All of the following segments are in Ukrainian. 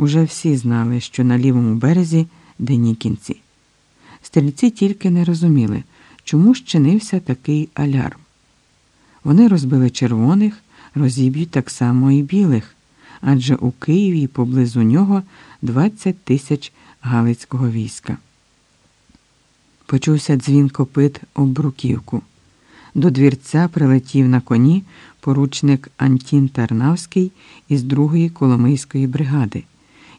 Уже всі знали, що на лівому березі Денікінці. Стрільці тільки не розуміли, чому щинився такий алярм. Вони розбили червоних, розіб'ють так само і білих, адже у Києві поблизу нього 20 тисяч галицького війська. Почувся дзвін копит об бруківку. До двірця прилетів на коні поручник Антін Тарнавський із другої Коломийської бригади,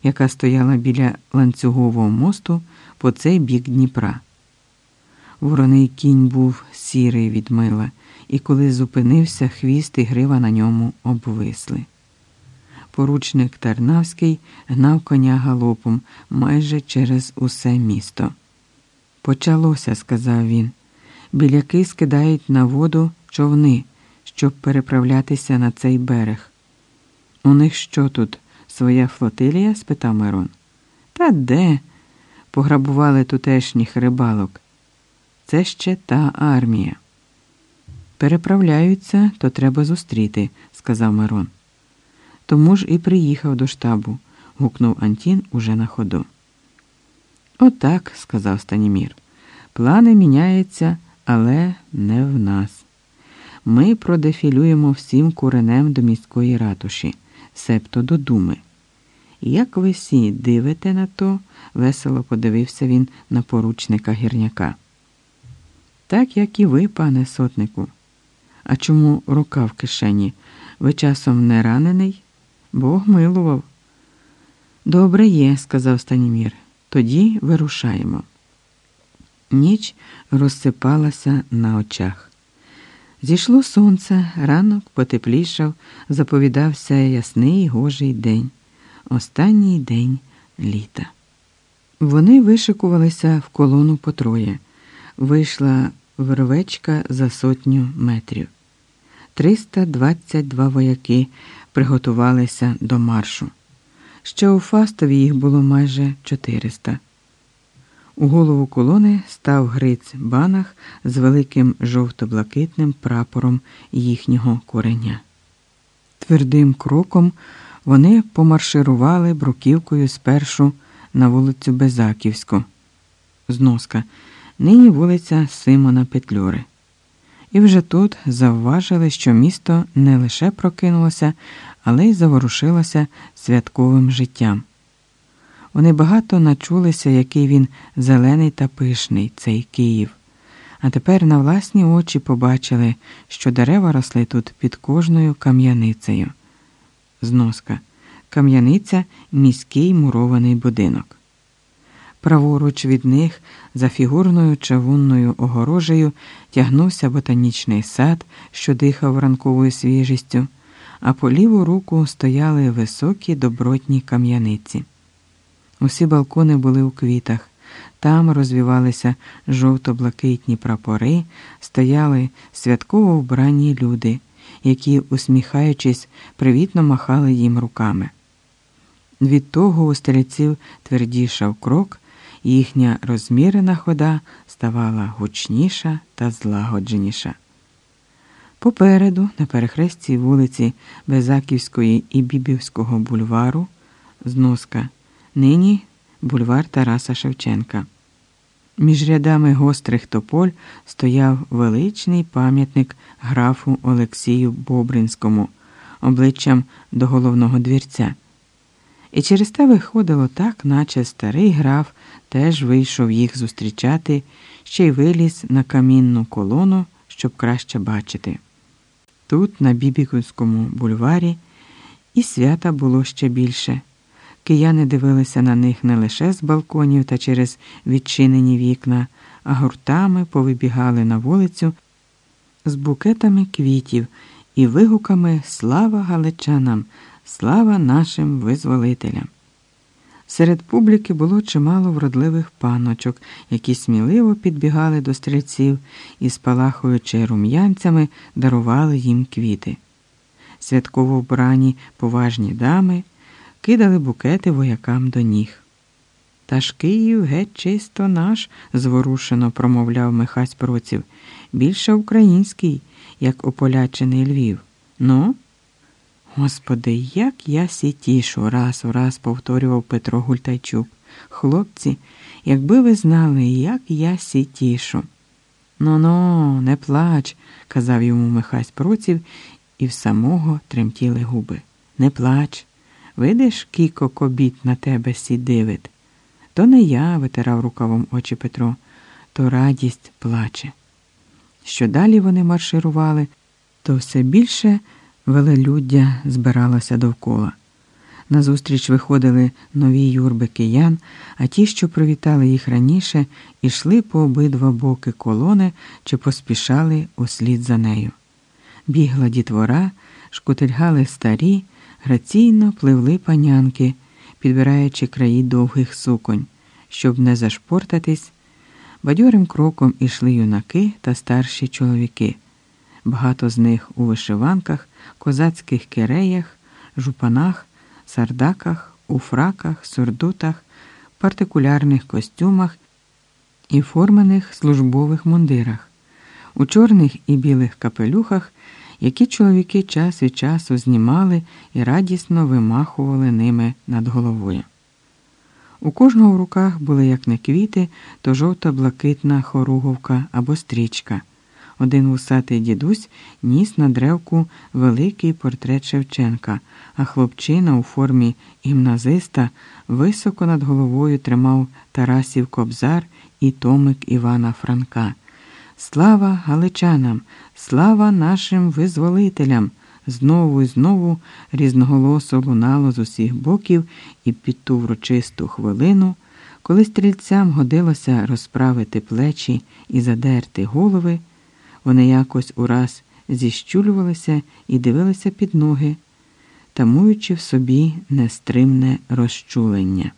яка стояла біля ланцюгового мосту по цей бік Дніпра. Вороний кінь був сірий від мила, і коли зупинився, хвіст і грива на ньому обвисли. Поручник Тарнавський гнав коня галопом майже через усе місто. Почалося, сказав він. Біляки скидають на воду човни, щоб переправлятися на цей берег. У них що тут, своя флотилія? спитав Мирон. Та де? Пограбували тутешніх рибалок. Це ще та армія. Переправляються, то треба зустріти, сказав Мирон. Тому ж і приїхав до штабу, гукнув Антін уже на ходу. Отак, сказав Станімір. Плани міняються, але не в нас. Ми продефілюємо всім куренем до міської ратуші, себто до думи. Як ви всі дивите на то, весело подивився він на поручника гірняка. Так, як і ви, пане сотнику. А чому рука в кишені? Ви часом не ранений? Бог милував. Добре є, сказав Станімір. Тоді вирушаємо. Ніч розсипалася на очах. Зійшло сонце, ранок потеплішав, заповідався ясний гожий день, останній день літа. Вони вишикувалися в колону по троє. Вийшла вервечка за сотню метрів. 322 вояки приготувалися до маршу. Ще у Фастові їх було майже 400. У голову колони став Гриць Банах з великим жовто-блакитним прапором їхнього кореня. Твердим кроком вони помарширували бруківкою спершу на вулицю Безаківську. Зноска. Нині вулиця Симона Петлюри. І вже тут завважили, що місто не лише прокинулося, але й заворушилося святковим життям. Вони багато начулися, який він зелений та пишний, цей Київ. А тепер на власні очі побачили, що дерева росли тут під кожною кам'яницею. Зноска. Кам'яниця міський мурований будинок. Праворуч від них, за фігурною чавунною огорожею, тягнувся ботанічний сад, що дихав ранковою свіжістю, а по ліву руку стояли високі добротні кам'яниці. Усі балкони були у квітах, там розвівалися жовто-блакитні прапори, стояли святково вбрані люди, які, усміхаючись, привітно махали їм руками. Від того у стрільців твердішав крок, їхня розмірена хода ставала гучніша та злагодженіша. Попереду, на перехресті вулиці Безаківської і Бібівського бульвару, зноска, нині бульвар Тараса Шевченка. Між рядами гострих тополь стояв величний пам'ятник графу Олексію Бобринському, обличчям до головного двірця. І через те виходило так, наче старий граф теж вийшов їх зустрічати, ще й виліз на камінну колону, щоб краще бачити. Тут, на Бібіківському бульварі, і свята було ще більше. Кияни дивилися на них не лише з балконів та через відчинені вікна, а гуртами повибігали на вулицю з букетами квітів і вигуками Слава галичанам! Слава нашим визволителям! Серед публіки було чимало вродливих паночок, які сміливо підбігали до стрільців і, спалахуючи рум'янцями, дарували їм квіти. Святково вбрані поважні дами кидали букети воякам до ніг. Та ж Київ геть чисто наш, зворушено промовляв Михась Проців, більше український, як ополячений Львів. Ну? Господи, як я сітішу, раз у раз повторював Петро Гультайчук. Хлопці, якби ви знали, як я сітішу. Ну ну, не плач, казав йому Михась Проців, і в самого тремтіли губи. Не плач. Видиш, кіко кобіт на тебе сідивить. То не я, витирав рукавом очі Петро, то радість плаче. Що далі вони марширували, то все більше велелюддя збиралося довкола. Назустріч виходили нові юрби киян, а ті, що привітали їх раніше, ішли по обидва боки колони чи поспішали услід за нею. Бігла дітвора, шкутильгали старі, граційно пливли панянки, підбираючи краї довгих суконь, щоб не зашпортатись. Бадьорим кроком ішли юнаки та старші чоловіки. Багато з них у вишиванках, козацьких киреях, жупанах, сардаках, у фраках, сурдутах, партикулярних костюмах і формених службових мундирах, у чорних і білих капелюхах, які чоловіки час від часу знімали і радісно вимахували ними над головою. У кожного в руках були як не квіти, то жовто-блакитна хоруговка або стрічка. Один вусатий дідусь ніс на древку великий портрет Шевченка, а хлопчина у формі гімназиста високо над головою тримав Тарасів Кобзар і томик Івана Франка. Слава галичанам, слава нашим визволителям! Знову і знову різноголосо лунало з усіх боків і під ту врочисту хвилину, коли стрільцям годилося розправити плечі і задерти голови. Вони якось ураз зіщулювалися і дивилися під ноги, тамуючи в собі нестримне розчулення.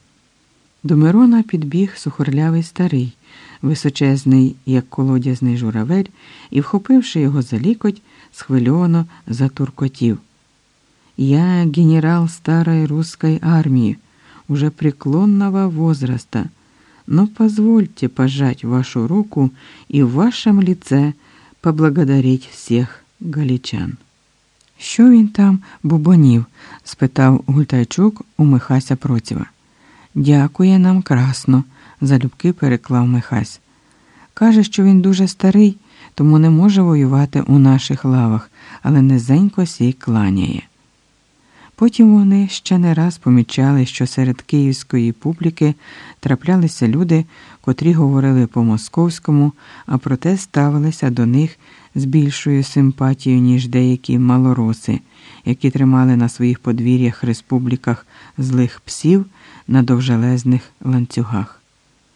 До Мирона підбіг сухорлявий старий, височезний, як колодязний журавель, і, вхопивши його за лікоть, схвильовано затуркотів. Я генерал старой русской армии, уже преклонного возраста, но позвольте пожать вашу руку и в вашем лице поблагодарить всіх галічан. Що він там бубонів? спитав Гультайчук у Михася Процєва. Дякує нам красно, залюбки переклав Михась. Каже, що він дуже старий, тому не може воювати у наших лавах, але низенько сій кланяє. Потім вони ще не раз помічали, що серед київської публіки траплялися люди, котрі говорили по московському, а проте ставилися до них з більшою симпатією, ніж деякі малороси, які тримали на своїх подвір'ях республіках злих псів на довжелезних ланцюгах.